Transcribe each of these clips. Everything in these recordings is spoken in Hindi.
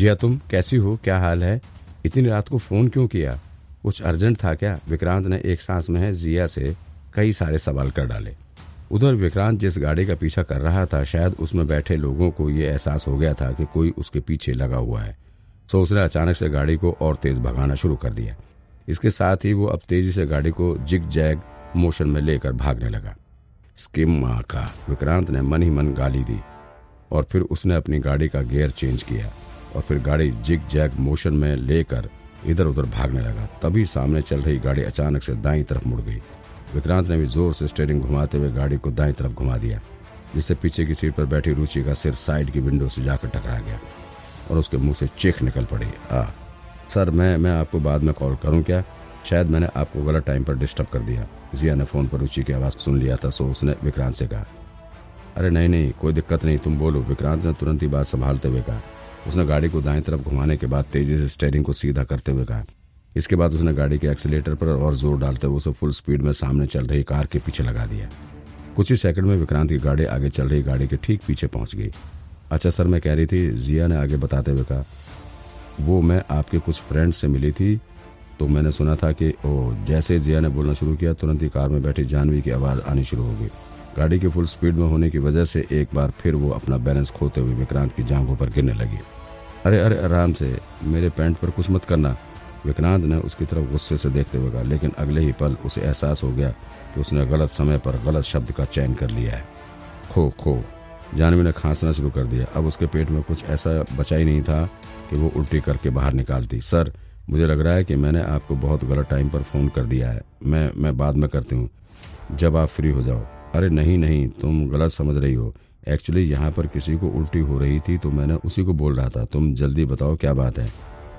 जिया, तुम कैसी हो? क्या हाल है? इतनी रात को फ़ोन क्यों किया? कुछ अर्जेंट था क्या? विक्रांत ने एक सांस में जिया से कई सारे सवाल कर डाले। उधर विक्रांत जिस गाड़ी का पीछा कर रहा था, शायद उसमें बैठे लोगों को ये एहसास हो गया था कि कोई उसके पीछे लगा हुआ है। सो उसने अचानक से गाड़ी को और तेज भगाना शुरू कर दिया। इसके साथ ही वो अब तेज़ी से गाड़ी को जिग जैग मोशन में लेकर भागने लगा। स्किम का विक्रांत ने मन ही मन गाली दी और फिर उसने अपनी गाड़ी का गियर चेंज किया। और फिर गाड़ी जिग जैग मोशन में लेकर इधर उधर भागने लगा। तभी सामने चल रही गाड़ी अचानक से दाई तरफ़ मुड़ गई। विक्रांत ने भी ज़ोर से स्टेयरिंग घुमाते हुए गाड़ी को दाई तरफ़ घुमा दिया, जिससे पीछे की सीट पर बैठी रुचि का सिर साइड की विंडो से जाकर टकरा गया और उसके मुँह से चीख निकल पड़ी। आ सर, मैं मैं आपको बाद में कॉल करूँ क्या? शायद मैंने आपको गलत टाइम पर डिस्टर्ब कर दिया। जिया ने फ़ोन पर रुचि की आवाज़ सुन लिया था, सो उसने विक्रांत से कहा, अरे नहीं नहीं, कोई दिक्कत नहीं, तुम बोलो। विक्रांत ने तुरंत ही बात संभालते हुए कहा उसने गाड़ी को दाएँ तरफ़ घुमाने के बाद तेज़ी से स्टेयरिंग को सीधा करते हुए कहा। इसके बाद उसने गाड़ी के एक्सीटर पर और ज़ोर डालते हुए उसे फुल स्पीड में सामने चल रही कार के पीछे लगा दिया। कुछ ही सेकंड में विक्रांत की गाड़ी आगे चल रही गाड़ी के ठीक पीछे पहुँच गई। अच्छा सर, मैं कह रही थी, जिया ने आगे बताते हुए कहा, वो मैं आपके कुछ फ्रेंड से मिली थी तो मैंने सुना था कि, ओ, जैसे जिया ने बोलना शुरू किया, तुरंत ही कार में बैठी जानवी की आवाज़ आनी शुरू हो गई। गाड़ी के फुल स्पीड में होने की वजह से एक बार फिर वो अपना बैलेंस खोते हुए विक्रांत की जांघों पर गिरने लगी। अरे अरे, आराम से, मेरे पैंट पर कुछ मत करना। विक्रांत ने उसकी तरफ़ गुस्से से देखते हुए कहा, लेकिन अगले ही पल उसे एहसास हो गया कि उसने गलत समय पर गलत शब्द का चयन कर लिया है। खो खो। जानवी ने खांसना शुरू कर दिया। अब उसके पेट में कुछ ऐसा बचा ही नहीं था कि वो उल्टी करके बाहर निकालती सर, मुझे लग रहा है कि मैंने आपको बहुत गलत टाइम पर फ़ोन कर दिया है। मैं मैं बाद में करती हूँ। जब आप फ्री हो जाओ। अरे नहीं नहीं, तुम गलत समझ रही हो। एक्चुअली यहाँ पर किसी को उल्टी हो रही थी तो मैंने उसी को बोल रहा था। तुम जल्दी बताओ क्या बात है।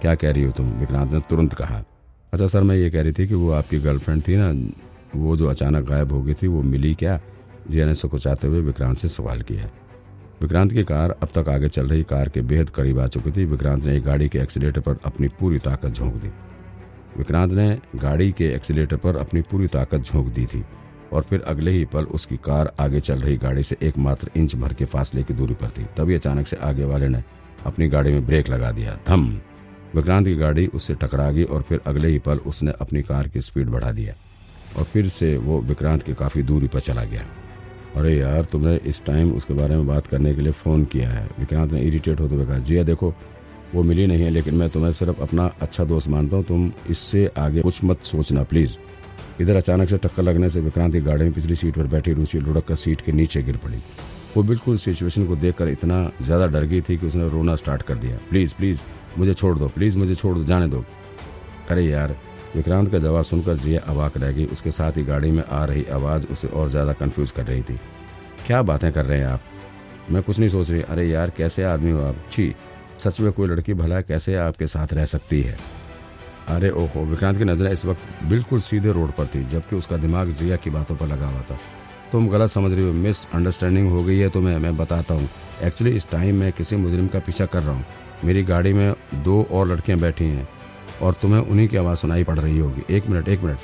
क्या कह रही हो तुम? विक्रांत ने तुरंत कहा। अच्छा सर, मैं ये कह रही थी कि वो आपकी गर्लफ्रेंड थी ना, वो जो अचानक गायब हो गई थी, वो मिली क्या? जिया ने सुकुचाते हुए विक्रांत से सवाल किया। विक्रांत की कार अब तक आगे चल रही कार के बेहद करीब आ चुकी थी। विक्रांत ने गाड़ी के एक्सीटर पर अपनी पूरी ताकत झोंक दी। विक्रांत ने गाड़ी के एक्सीटर पर अपनी पूरी ताकत झोंक दी थी। और फिर अगले ही पल उसकी कार आगे चल रही गाड़ी से एकमात्र इंच भर के फासले की दूरी पर थी। तभी अचानक से आगे वाले ने अपनी गाड़ी में ब्रेक लगा दिया। धम! विक्रांत की गाड़ी उससे टकरा गई और फिर अगले ही पल उसने अपनी कार की स्पीड बढ़ा दिया और फिर से वो विक्रांत की काफ़ी दूरी पर चला गया। अरे यार, तुमने इस टाइम उसके बारे में बात करने के लिए फ़ोन किया है। विक्रांत ने इरिटेट होते हुए कहा जिया देखो, वो मिली नहीं है, लेकिन मैं तुम्हें सिर्फ़ अपना अच्छा दोस्त मानता हूँ। तुम इससे आगे कुछ मत सोचना, प्लीज़। इधर अचानक से टक्कर लगने से विक्रांत की गाड़ी में पिछली सीट पर बैठी रुचि लुढ़क कर सीट के नीचे गिर पड़ी। वो बिल्कुल सिचुएशन को देखकर इतना ज़्यादा डर गई थी कि उसने रोना स्टार्ट कर दिया। प्लीज़ प्लीज़, मुझे छोड़ दो, प्लीज़ मुझे छोड़ दो, जाने दो। अरे यार, विक्रांत का जवाब सुनकर जिया अवाक रह गई। उसके साथ ही गाड़ी में आ रही आवाज़ उसे और ज़्यादा कंफ्यूज कर रही थी। क्या बातें कर रहे हैं आप? मैं कुछ नहीं सोच रही। अरे यार, कैसे आदमी हो आप? छी, सच में कोई लड़की भला कैसे आपके साथ रह सकती है? अरे ओहो, विक्रांत की नज़रें इस वक्त बिल्कुल सीधे रोड पर थी, जबकि उसका दिमाग जिया की बातों पर लगा हुआ था। तुम गलत समझ रही हो मिस अंडरस्टैंडिंग हो गई है तुम्हें मैं बताता हूँ। एक्चुअली इस टाइम मैं किसी मुजरिम का पीछा कर रहा हूँ। मेरी गाड़ी में दो और लड़कियाँ बैठी हैं, और तुम्हें उन्हीं की आवाज़ सुनाई पड़ रही होगी। एक मिनट एक मिनट।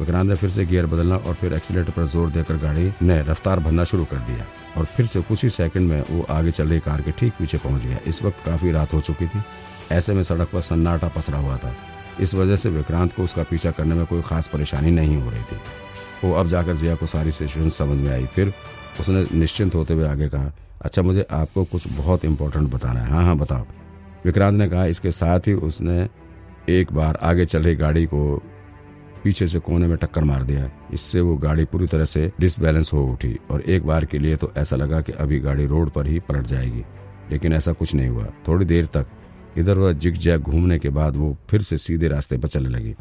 विक्रांत ने फिर से गियर बदलना और फिर एक्सीटर पर ज़ोर देकर गाड़ी ने रफ्तार भरना शुरू कर दिया। और फिर से कुछ ही सेकंड में वो आगे चल रही कार के ठीक पीछे पहुँच गया। इस वक्त काफ़ी रात हो चुकी थी। ऐसे में सड़क पर सन्नाटा पसरा हुआ था। इस वजह से विक्रांत को उसका पीछा करने में कोई खास परेशानी नहीं हो रही थी। वो अब जाकर जिया को सारी सिचुएशन समझ में आई। फिर उसने निश्चिंत होते हुए आगे कहा अच्छा मुझे आपको कुछ बहुत इंपॉर्टेंट बताना है। हाँ हाँ बताओ। विक्रांत ने कहा, इसके साथ ही उसने एक बार आगे चल रही गाड़ी को पीछे से कोने में टक्कर मार दिया। इससे वो गाड़ी पूरी तरह से डिसबैलेंस हो उठी और एक बार के लिए तो ऐसा लगा कि अभी गाड़ी रोड पर ही पलट जाएगी। लेकिन ऐसा कुछ नहीं हुआ। थोड़ी देर तक इधर उधर जिग जैग घूमने के बाद वो फिर से सीधे रास्ते पर चलने लगी,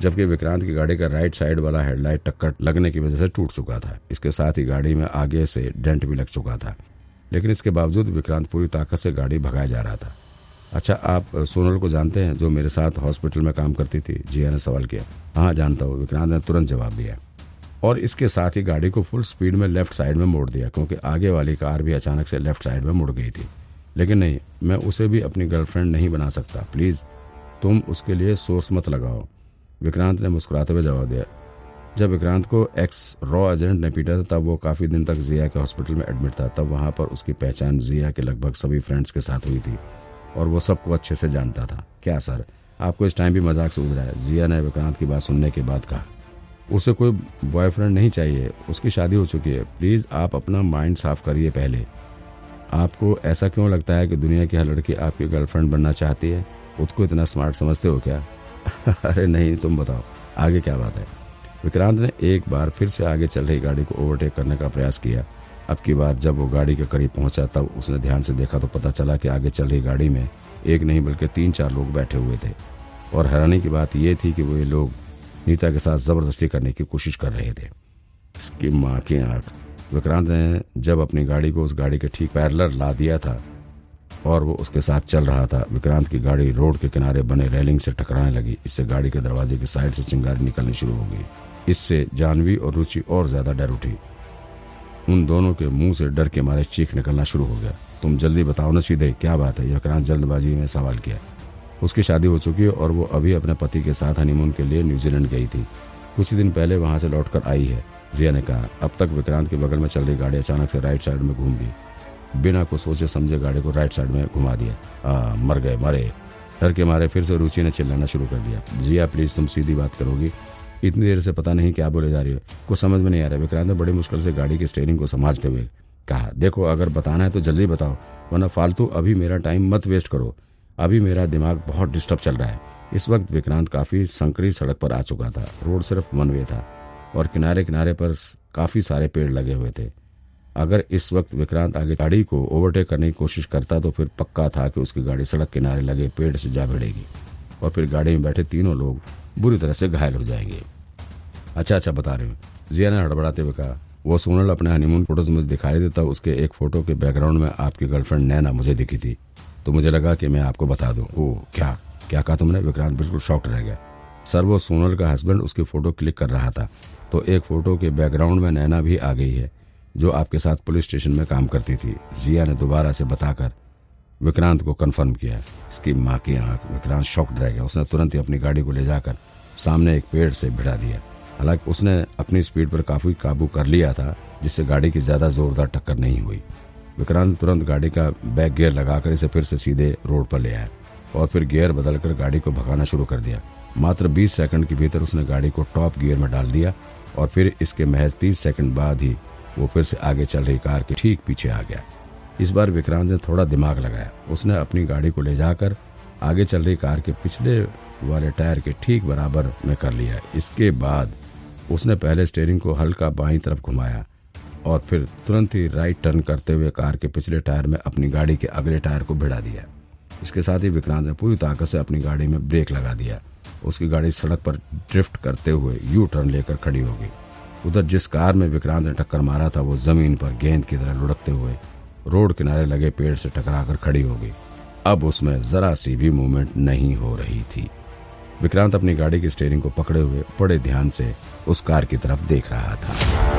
जबकि विक्रांत की गाड़ी का राइट साइड वाला हेडलाइट टक्कर लगने की वजह से टूट चुका था। इसके साथ ही गाड़ी में आगे से डेंट भी लग चुका था। लेकिन इसके बावजूद विक्रांत पूरी ताकत से गाड़ी भगाया जा रहा था। अच्छा आप सोनल को जानते हैं, जो मेरे साथ हॉस्पिटल में काम करती थी जिया ने सवाल किया। हाँ जानता हूँ, विक्रांत ने तुरंत जवाब दिया। और इसके साथ ही गाड़ी को फुल स्पीड में लेफ़्ट साइड में मोड़ दिया, क्योंकि आगे वाली कार भी अचानक से लेफ़्ट साइड में मुड़ गई थी। लेकिन नहीं, मैं उसे भी अपनी गर्लफ्रेंड नहीं बना सकता। प्लीज़ तुम उसके लिए सोर्स मत लगाओ। विक्रांत ने मुस्कुराते हुए जवाब दिया। जब विक्रांत को एक्स रॉ एजेंट ने पीटा था, तब वो काफ़ी दिन तक जिया के हॉस्पिटल में एडमिट था। तब वहाँ पर उसकी पहचान जिया के लगभग सभी फ्रेंड्स के साथ हुई थी। और वो सबको अच्छे से जानता था। क्या, सर? आपको इस टाइम भी मज़ाक सूझ रहा है जिया ने विक्रांत की बात सुनने के बाद कहा, उसे कोई बॉयफ्रेंड नहीं चाहिए। उसकी शादी हो चुकी है। प्लीज़ आप अपना माइंड साफ़ करिए पहले। आपको ऐसा क्यों लगता है कि दुनिया की हर लड़की आपकी गर्लफ्रेंड बनना चाहती है? खुद को इतना स्मार्ट समझते हो क्या? अरे नहीं, तुम बताओ। आगे क्या बात है? विक्रांत ने एक बार फिर से आगे चल रही गाड़ी को ओवरटेक करने का प्रयास किया। अब की बार जब वो गाड़ी के करीब पहुँचा तब उसने ध्यान से देखा तो पता चला कि आगे चल रही गाड़ी में एक नहीं बल्कि तीन चार लोग बैठे हुए थे। और हैरानी की बात यह थी कि वो ये लोग नीता के साथ ज़बरदस्ती करने की कोशिश कर रहे थे। इसकी माँ की आँख। विक्रांत ने जब अपनी गाड़ी को उस गाड़ी के ठीक पैरलर ला दिया था और वो उसके साथ चल रहा था, विक्रांत की गाड़ी रोड के किनारे बने रेलिंग से टकराने लगी। इससे गाड़ी के दरवाजे की साइड से चिंगारी निकलनी शुरू हो गई। इससे जानवी और रुचि और ज़्यादा डर उठी। उन दोनों के मुँह से डर के मारे चीख निकलना शुरू हो गया। तुम जल्दी बताओ ना सीधे क्या बात है? विक्रांत जल्दबाजी में सवाल किया। उसकी शादी हो चुकी है और वो अभी अपने पति के साथ हनीमून के लिए न्यूजीलैंड गई थी। कुछ दिन पहले वहाँ से लौटकर आई है। जिया ने कहा अब तक विक्रांत के बगल में चल रही गाड़ी अचानक से राइट साइड में घूम गई। बिना को सोचे समझे गाड़ी को राइट साइड में घुमा दिया। आ, मर गए मरे। डर के मारे फिर से रुचि ने चिल्लाना शुरू कर दिया। जिया प्लीज़ तुम सीधी बात करोगी। इतनी देर से पता नहीं क्या बोले जा रही है। कुछ समझ में नहीं आ रहा। विक्रांत ने बड़ी मुश्किल से गाड़ी की स्टेयरिंग को संभालते हुए कहा, देखो, अगर बताना है तो जल्दी बताओ, वरना फालतू अभी मेरा टाइम मत वेस्ट करो। अभी मेरा दिमाग बहुत डिस्टर्ब चल रहा है। इस वक्त विक्रांत काफ़ी संकरी सड़क पर आ चुका था। रोड सिर्फ़ वन वे था और किनारे किनारे पर काफ़ी सारे पेड़ लगे हुए थे। अगर इस वक्त विक्रांत आगे गाड़ी को ओवरटेक करने की कोशिश करता तो फिर पक्का था कि उसकी गाड़ी सड़क किनारे लगे पेड़ से जा भिड़ेगी। और फिर गाड़ी में बैठे तीनों लोग बुरी तरह से घायल हो जाएँगे। अच्छा अच्छा बता रहे हो। जिया ने हड़बड़ाते हुए कहा, वो सोनल अपने हनीमून फ़ोटोज़ मुझे दिखाई देता उसके एक फ़ोटो के बैकग्राउंड में आपकी गर्लफ्रेंड नैना मुझे दिखी थी। तो मुझे लगा कि मैं आपको बता दूँ। ओ क्या? क्या कहा तुमने? विक्रांत बिल्कुल शॉक्ट रह गया। सर, वो सोनल का हस्बैंड उसकी फ़ोटो क्लिक कर रहा था। तो एक फ़ोटो के बैकग्राउंड में नैना भी आ गई है, जो आपके साथ पुलिस स्टेशन में काम करती थी। जिया ने दोबारा से बताकर विक्रांत को कंफर्म किया। इसकी माँ की आँख विक्रांत शॉक्ड रह गया। उसने तुरंत ही अपनी गाड़ी को ले जाकर सामने एक पेड़ से भिड़ा दिया। हालाँकि उसने अपनी स्पीड पर काफ़ी काबू कर लिया था, जिससे गाड़ी की ज़्यादा जोरदार टक्कर नहीं हुई। विक्रांत तुरंत गाड़ी का बैक गियर लगाकर इसे फिर से सीधे रोड पर ले आया और फिर गियर बदलकर गाड़ी को भगाना शुरू कर दिया। मात्र 20 सेकंड के भीतर उसने गाड़ी को टॉप गियर में डाल दिया और फिर इसके महज 30 सेकंड बाद ही वो फिर से आगे चल रही कार के ठीक पीछे आ गया। इस बार विक्रांत ने थोड़ा दिमाग लगाया। उसने अपनी गाड़ी को ले जाकर आगे चल रही कार के पिछले वाले टायर के ठीक बराबर में कर लिया। इसके बाद उसने पहले स्टेयरिंग को हल्का बाई तरफ़ घुमाया और फिर तुरंत ही राइट टर्न करते हुए कार के पिछले टायर में अपनी गाड़ी के अगले टायर को भिड़ा दिया। इसके साथ ही विक्रांत ने पूरी ताकत से अपनी गाड़ी में ब्रेक लगा दिया। उसकी गाड़ी सड़क पर ड्रिफ्ट करते हुए यू टर्न लेकर खड़ी हो गई उधर जिस कार में विक्रांत ने टक्कर मारा था, वो ज़मीन पर गेंद की तरह लुढ़कते हुए रोड किनारे लगे पेड़ से टकराकर खड़ी हो गई। अब उसमें जरा सी भी मूवमेंट नहीं हो रही थी। विक्रांत अपनी गाड़ी की स्टेयरिंग को पकड़े हुए बड़े ध्यान से उस कार की तरफ़ देख रहा था।